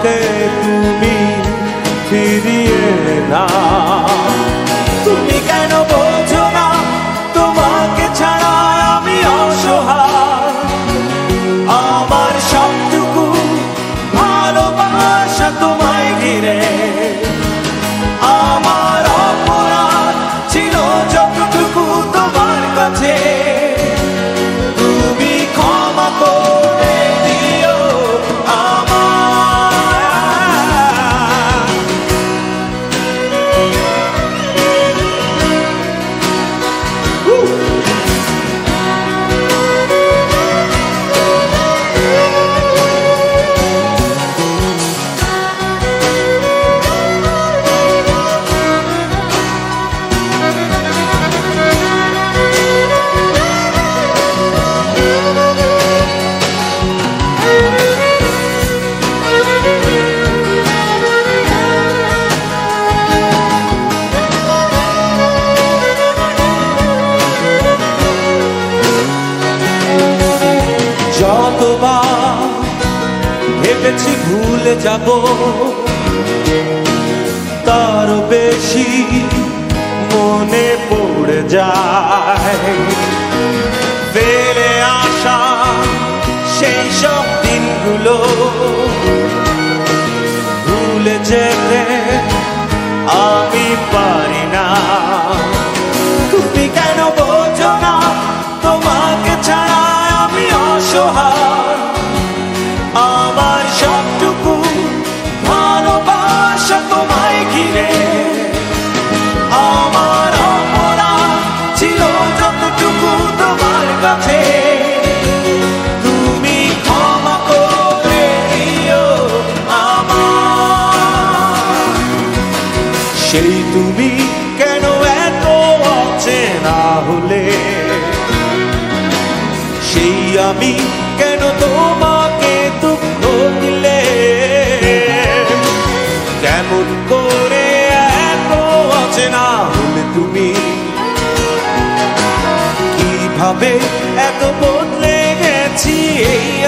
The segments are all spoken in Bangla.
ante tu mi ti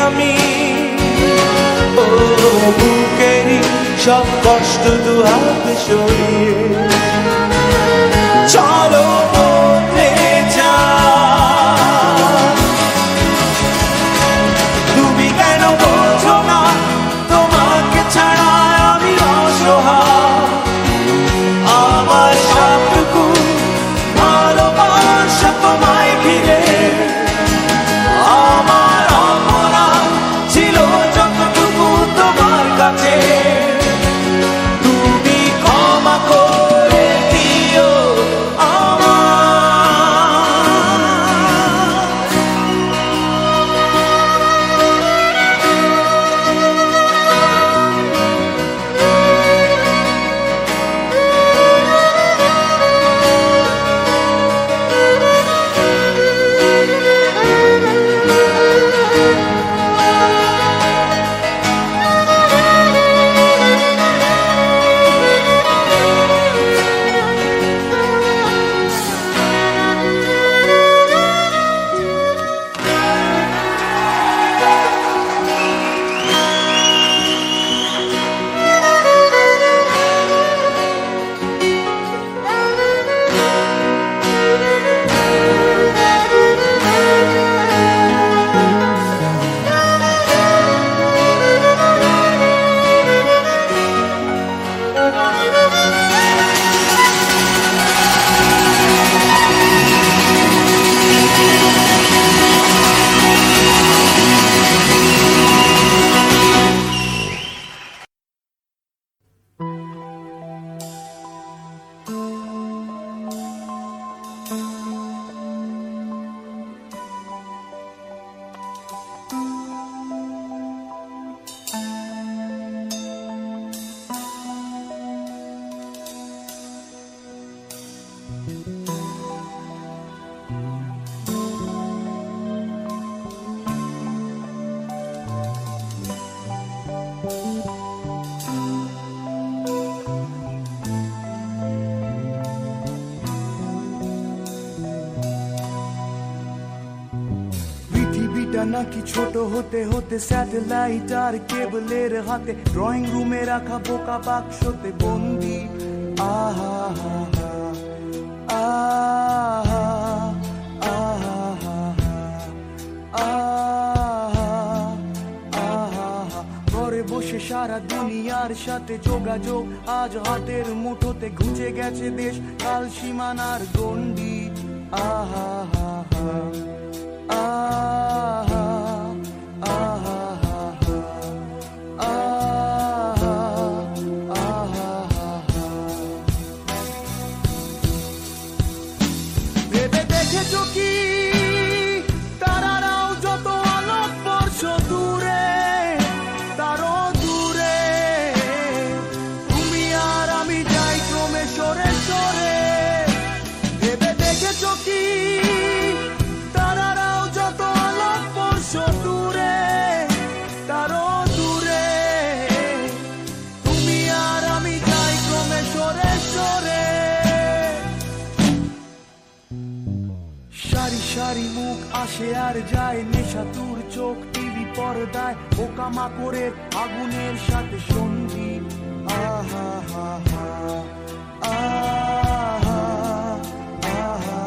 আমি। ও বুকেরই সব কষ্ট দু হাতে সরিয়ে। চলো হতে হতে স্যাটেলাইট আর কেবলের হাতে ড্রয়িং রুমে রাখা বোকা বাক্সতে বন্দি। আহা হা আহা আহা হা আহা আহা। ঘরে বসে সারা দুনিয়ার সাথে যোগাযোগ, আজ হাতের মুঠোতে ঘুচে গেছে দেশ, কাল সীমানার গন্ডি আহা হা হা আহা। আর যায় নেশা তুর চোখ টিভি পর্দায় পোকা মাকড়ের আগুনের সাথে সন্ধি। আহা, হা হা, আহা আহা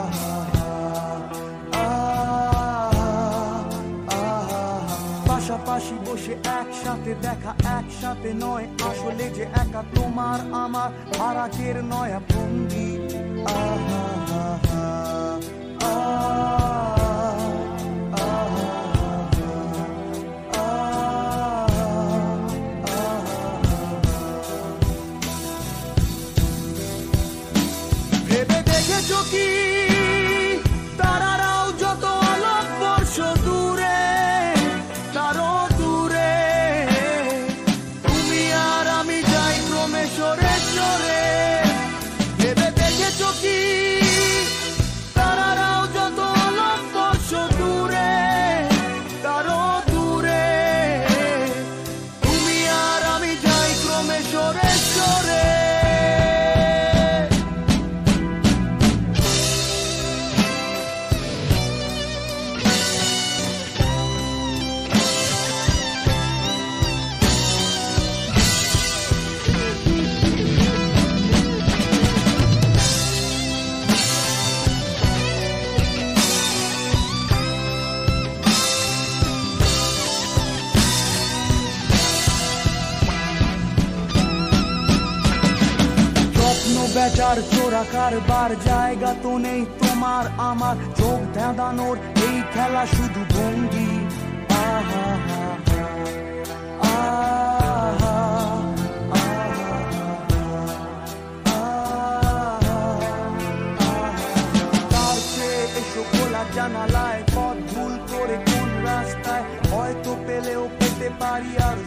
পাশাপাশি বসে একসাথে দেখা, একসাথে নয়। আসলে যে একা তোমার আমার ভাড়াটের নয়া বন্দি। তো নেই তোমার আমার চোখ ধাঁধানোর। এই খেলা শুধু ভঙ্গি। আহা হা আহা জানালায়, পথ ভুল করে কোন রাস্তায়, হয়তো পেলেও পেতে পারি আর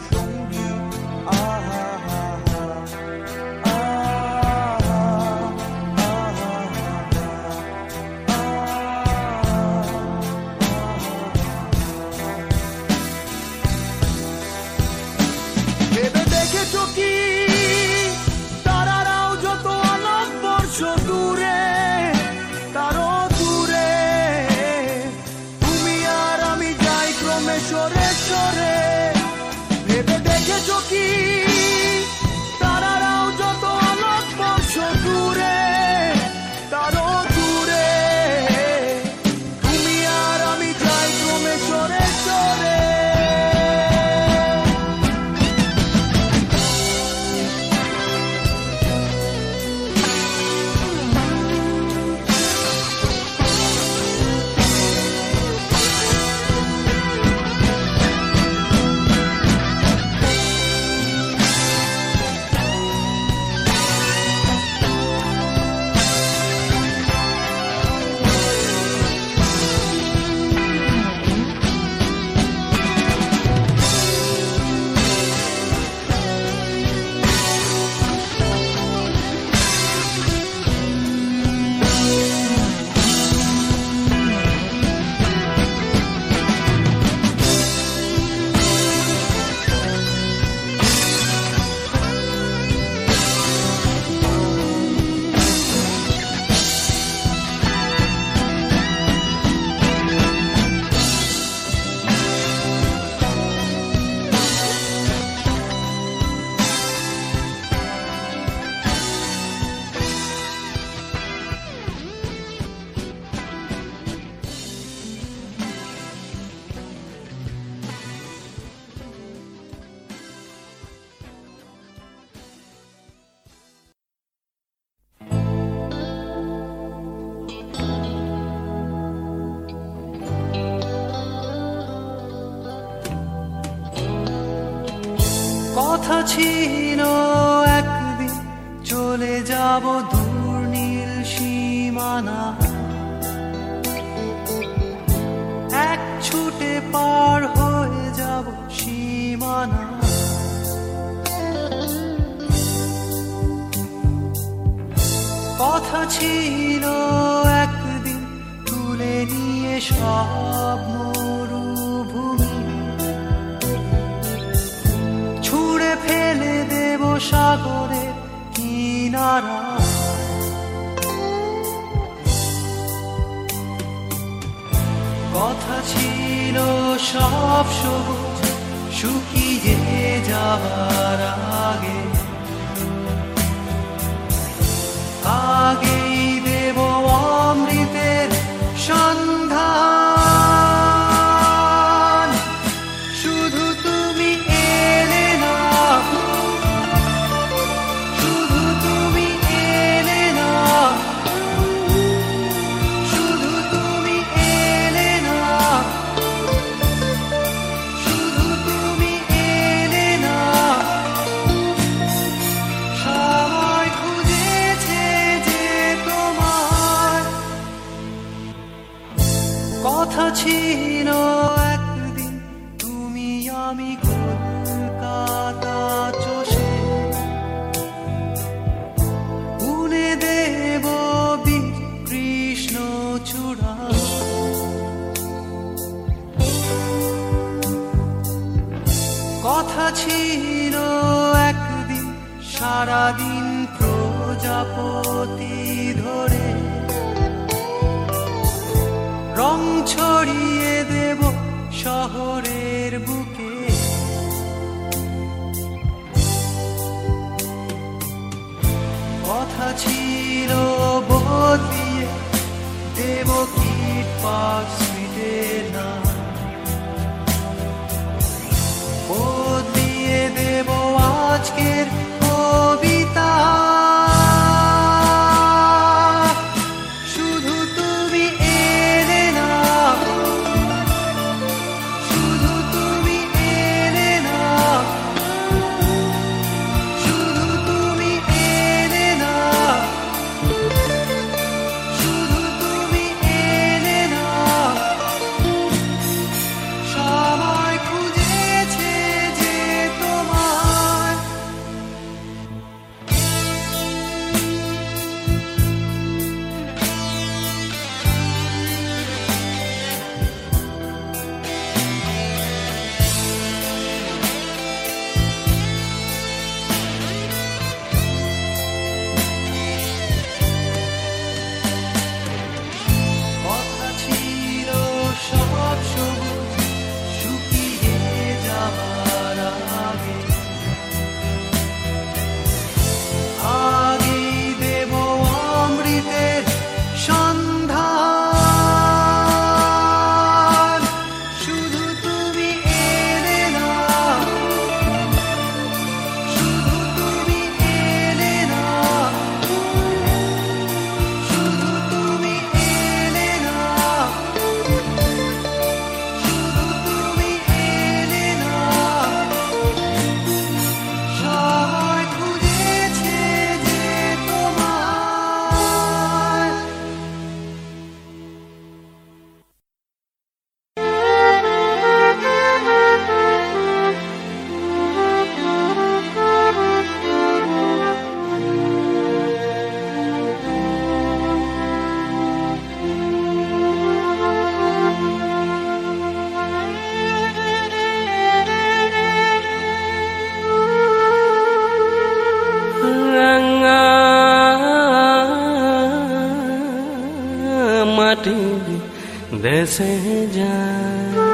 से जाए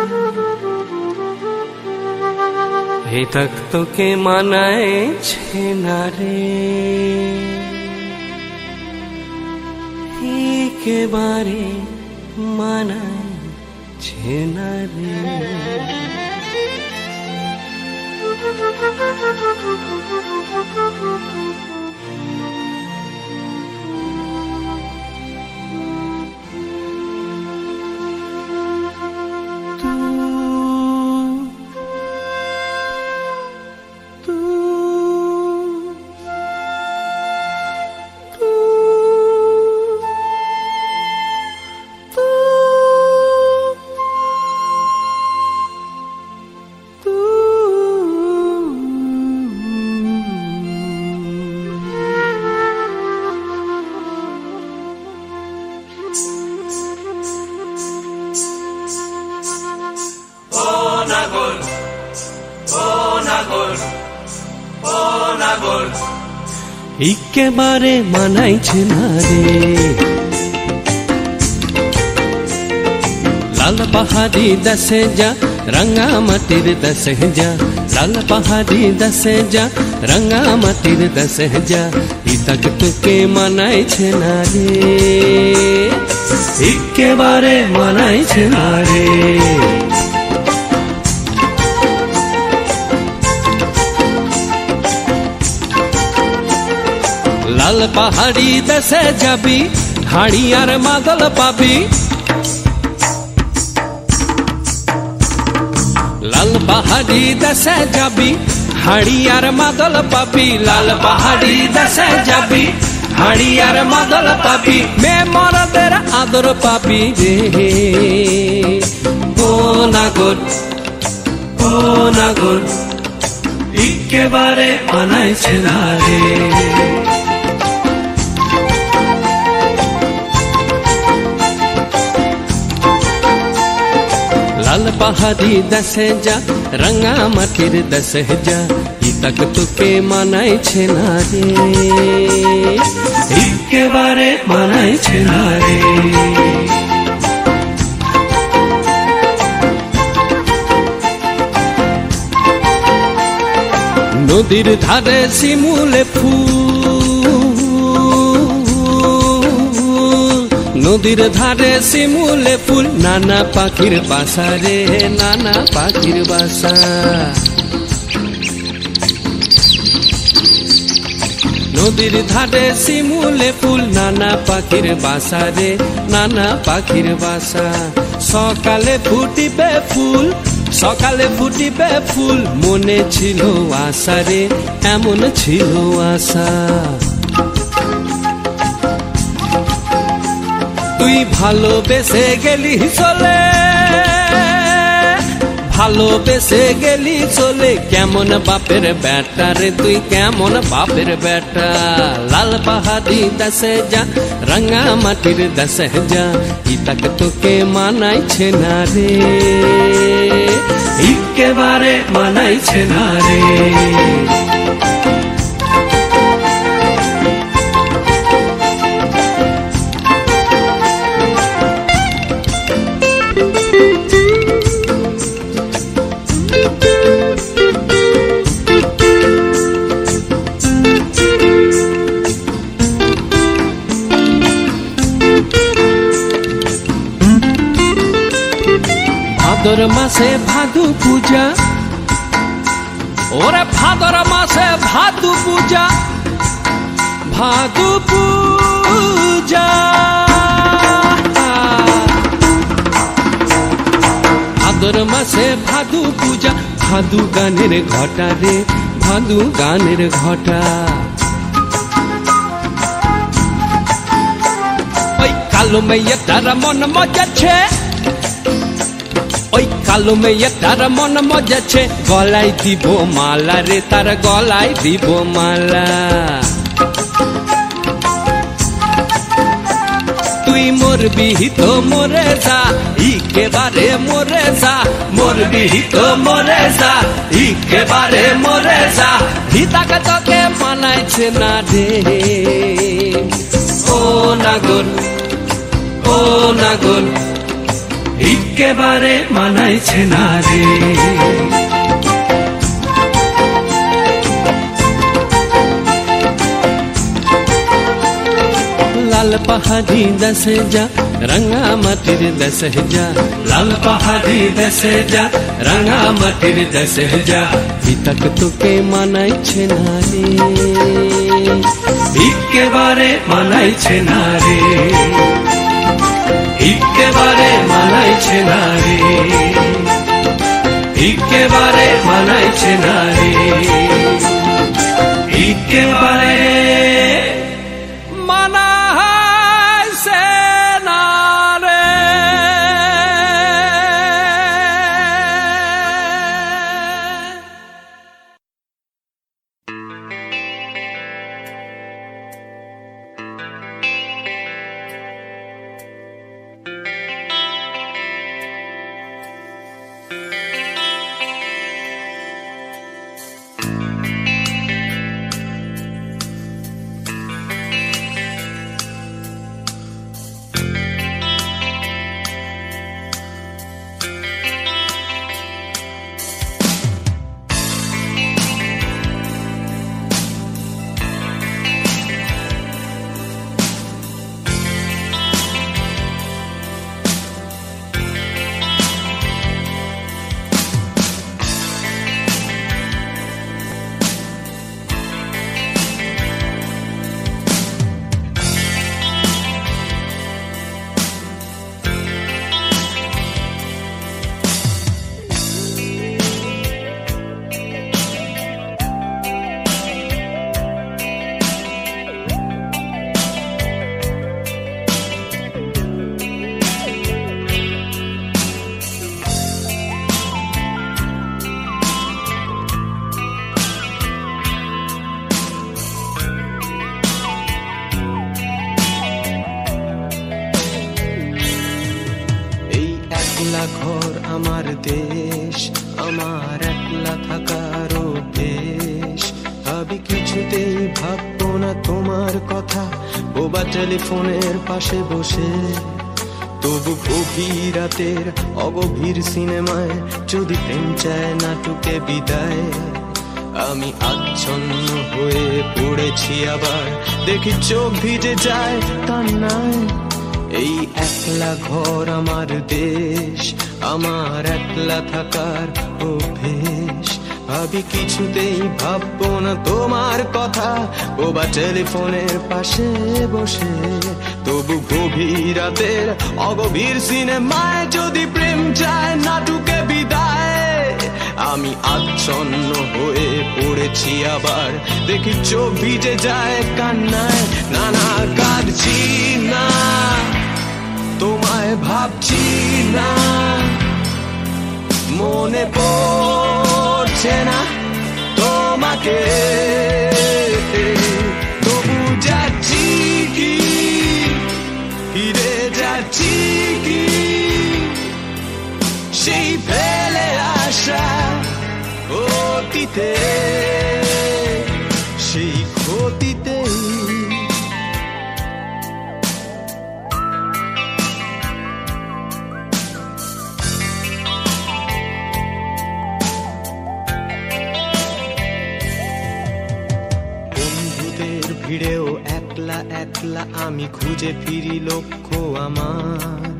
হিতাক্তকে মানায়ছে না রে একেবারে মানায়ছে না রে একেবারে মানাইছে না রে লাল পাহাড়ি দশে যা রঙ্গা মাটির দশে যা লাল পাহাড়ি দশে যা রঙ্গা মাটির দশে যা ইতক তোকে মানাইছে না রে একেবারে মানাইছে না রে লাল পাহাড়ি দেশে যাবি হাড়ি আর মাদল পাবি। লাল পাহাড়ি দেশে যাবি হাড়ি আর মাদল পাবি। লাল পাহাড়ি দেশে যাবি হাড়ি আর মাদল পাবি। মে মরদের আদর পাবি রে। ও নাগর ও নাগর, একেবারে মানাইছে না রে। লাল পাহাড়ি দশে যা রঙ্গা মাটির দশে যা ইতক তোকে মানাইছে না রে একেবারে মানাইছে না রে নদীর ধারে শিমুলে ফুল নদীর ধারে শিমুলে ফুল, নানা পাখির বাসা রে, নানা পাখির বাসা। নদীর ধারে শিমুলে ফুল, নানা পাখির বাসা রে, নানা পাখির বাসা। সকালে ফুটিবে ফুল, সকালে ফুটিবে ফুল, মনে ছিল আশা রে, এমন ছিল আশা। তুই ভালোবেসে গেলি চলে। ভালোবেসে গেলি চলে। কেমন বাপের বেটা রে তুই, কেমন বাপের বেটা? লাল পাহাড়ি দশে যা রঙ্গা মাটির দশে যা। ইতক তোকে মানাইছে না রে। একেবারে মানাইছে না রে। ভাদর মাসে ভাদু পূজা ওরে ভাদর মাসে ভাদু পূজা ভাদু পূজা ভাদর মাসে ভাদু পূজা ভাদু গানের ঘটা রে ভাদু গানের ঘটা ওই কালো মেয়ে তারা মন মজাচ্ছে ওই কালো মেয়ে তার মন মজাছে, গলায় দিব মালা রে, তার গলায় দিব মালা। তুই মরবি তো মরে যা ইকেবারে মরে যা, মরবি তো মরে যা ইকেবারে মরে যা। হিতাকে তোকে মানাইছে না রে। ও নাগর ও নাগর একেবারে মানাইছে না রে লাল পাহাড়ি দশে যা রঙ্গা মাটির দশে যা লাল পাহাড়ি দশে যা রঙ্গা মাটির দশে যা বিতক তোকে মানাইছে না রে একেবারে মানাইছে না রে একেবারে মানাইছে না রে। একেবারে মানাইছে না রে। একেবারে পাশে বসে। তবু রাতের অগভীর সিনেমায় যদি প্রেম চায় নাটুকে বিদায়। আমি আচ্ছন্ন হয়ে পড়েছি আবার। দেখি চোখ ভিজে যায় কান্নায়। এই একলা ঘর আমার দেশ, আমার একলা থাকার অভ্যেস। ভাবি কিছুতেই ভাববো না তোমার কথা। ও বা টেলিফোনের পাশে বসে। তবু গভীর রাতের অগভীর সিনেমায় যদি প্রেম চায়, নাটুকে বিদায়। আমি আচ্ছন্ন হয়ে পড়েছি আবার। দেখি চোখ ভিজে যায় কান্নায়। নানা কাঁদছি না, তোমায় ভাবছি না। মনে পড়ছে না তোমাকে। তবু যাচ্ছি কি tiki Sei pele asa Otite oh, Sei kotite একলা আমি খুঁজে ফিরি লক্ষ্য আমার।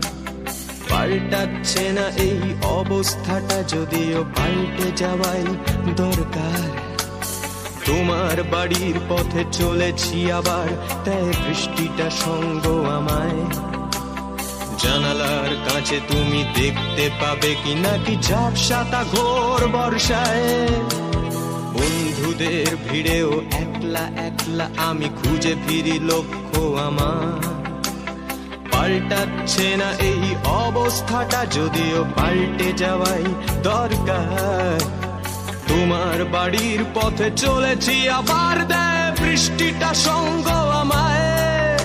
পাল্টাচ্ছে না এই অবস্থাটা, যদিও পাল্টে যাওয়াই দরকার। তোমার বাড়ির পথে চলেছি আবার, তাই বৃষ্টিটা সঙ্গ আমায়। জানালার কাছে তুমি দেখতে পাবে কি নাকি ঝাপসাতা ঘোর বর্ষায়। বন্ধুদের ভিড়েও একলা একলা আমি খুঁজে ফিরি লক্ষ্য আমার। পাল্টাচ্ছে না এই অবস্থাটা, যদিও পাল্টে যাওয়াই দরকার। তোমার বাড়ির পথে চলেছি, আবার দেয় বৃষ্টিটা সঙ্গ আমায়।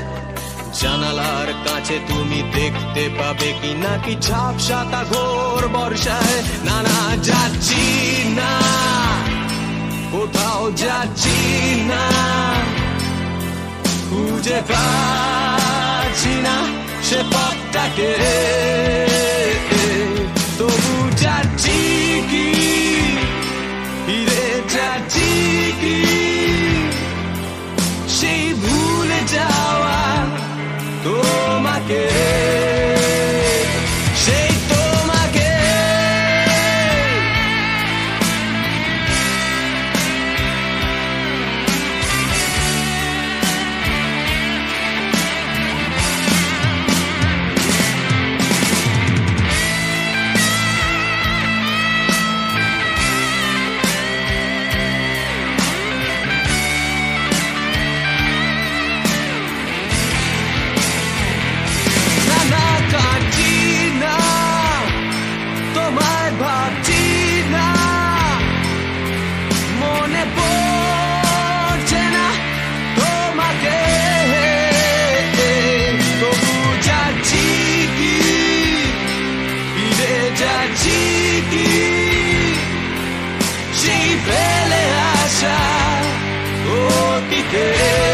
জানালার কাছে তুমি দেখতে পাবে কি নাকি ঝাপসাতা ঘোর বর্ষায়। না না, যাচ্ছি না। কোথাও যাচ্ছি না। খুঁজে পাচ্ছি না সে পথটাকে। তবু যাচ্ছি কি? ফিরে যাচ্ছি কি? Yeah.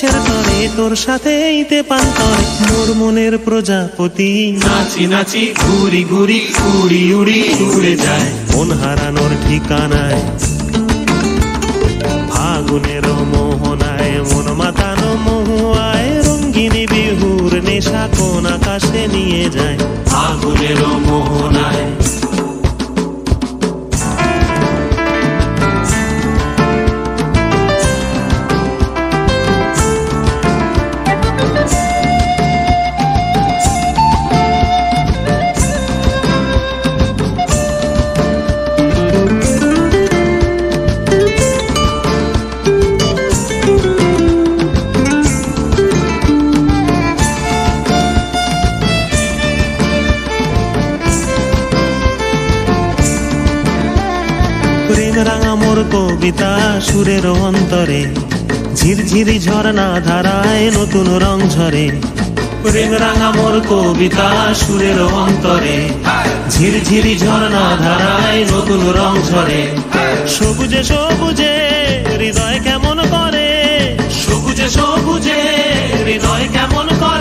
আকাশের তরে, তোর সাথে এইতে পান্তরে মোর মনের প্রজাপতি নাচি নাচি ঘুরি ঘুরি, উড়ি উড়ি উড়ে যায়। মন হারানোর ঠিকানায়, ফাগুনের মোহনায়, মন মাতানো মহুয়ায়, রঙ্গিনী বিহুর নেশা কোন আকাশে নিয়ে যায়। কবিতা সুরের অন্তরে, ঝিরঝিরি ঝর্ণা ধারায় নতুন রং ঝরে। প্রেম রাঙা মোর কবিতা সুরের অন্তরে, ঝিরঝিরি ঝর্ণা ধারায় নতুন রং ঝরে। সবুজে সবুজে হৃদয় কেমন করে, সবুজে সবুজে হৃদয় কেমন করে।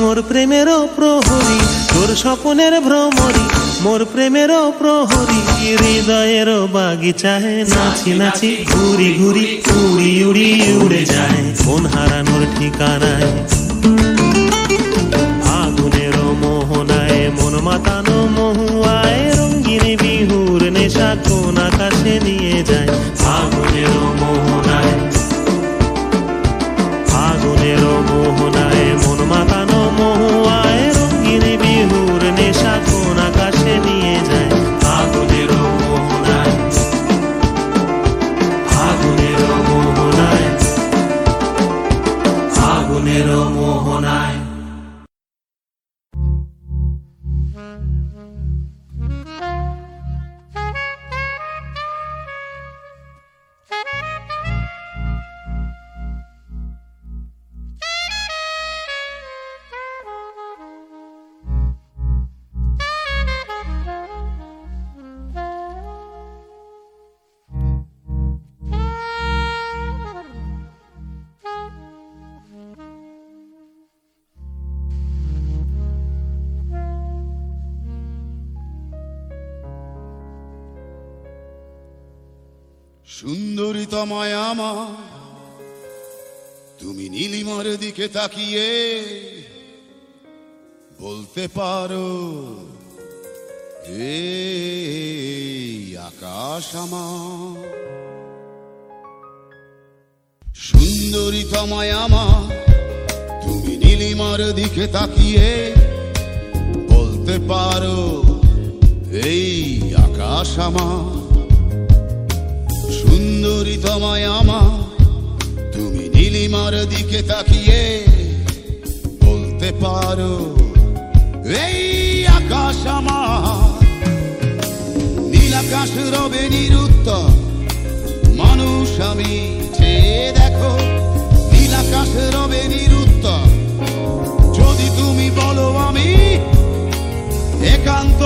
মোর প্রেমেরও প্রহরী, তোর স্বপনের ভ্রমরি, মোর প্রেমেরও প্রহরী, হৃদয়ের বাগিচায় নাচি নাচি ঘুরি ঘুরি, উড়ি উড়ি উড়ে যায়, মন হারানোর ঠিকানায়। আগুনের মোহনায় মন মাতানো মহুয়ায় রঙ্গিন বিহুর নেশা কোন আকাশে নিয়ে তমায় আমার তুমি নীলিমার দিকে তাকিয়ে বলতে পারো, হে আকাশ আমার। সুন্দরী তমায় আমার তুমি নীলিমার দিকে তাকিয়ে বলতে পারো এই আকাশ আমার। সুন্দরী তোমায় আমার, তুমি নীলিমার দিকে তাকিয়ে বলতে পারো, এই আকাশ আমার। নীল আকাশ রবে নিরুত্তর, মানুষ আমি দেখো। নীল আকাশ রবে নিরুত্তর, যদি তুমি বলো আমি একান্ত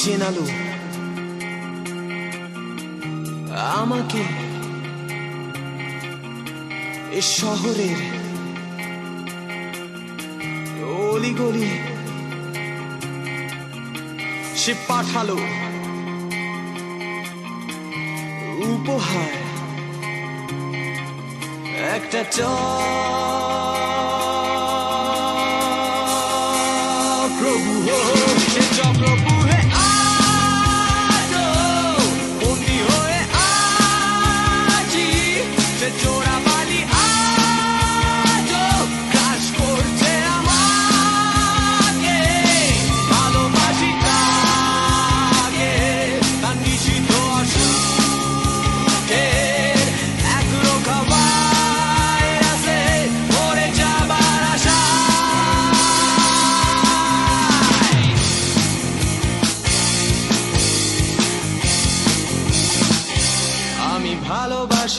চেনালো। আমাকে এ শহরের অলিগলি সে পাঠালো। উপহার একটা চ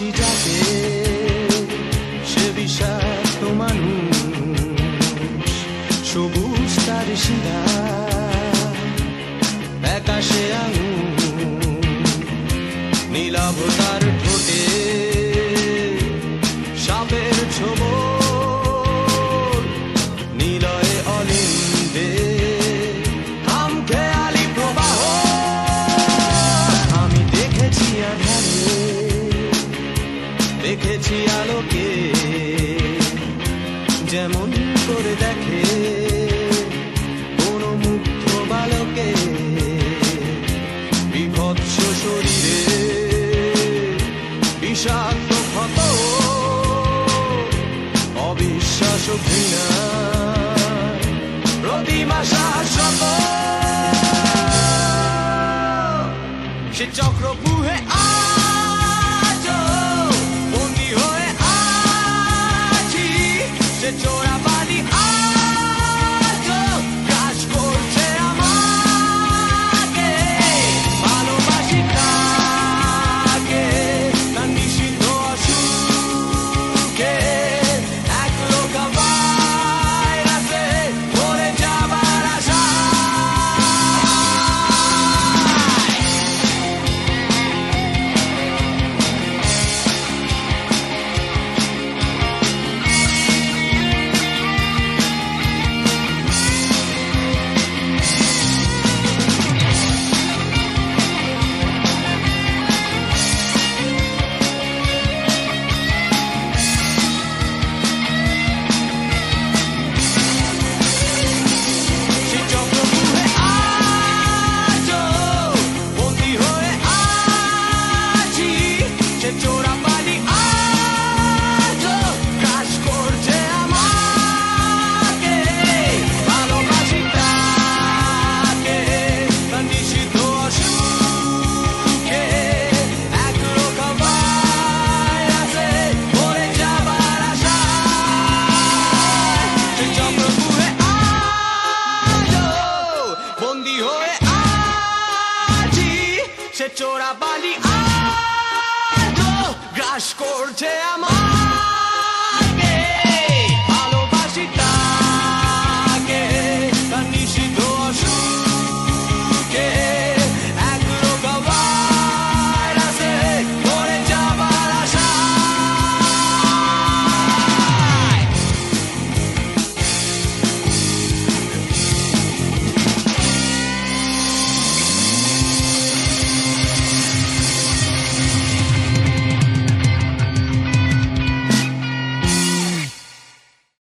she dropped it.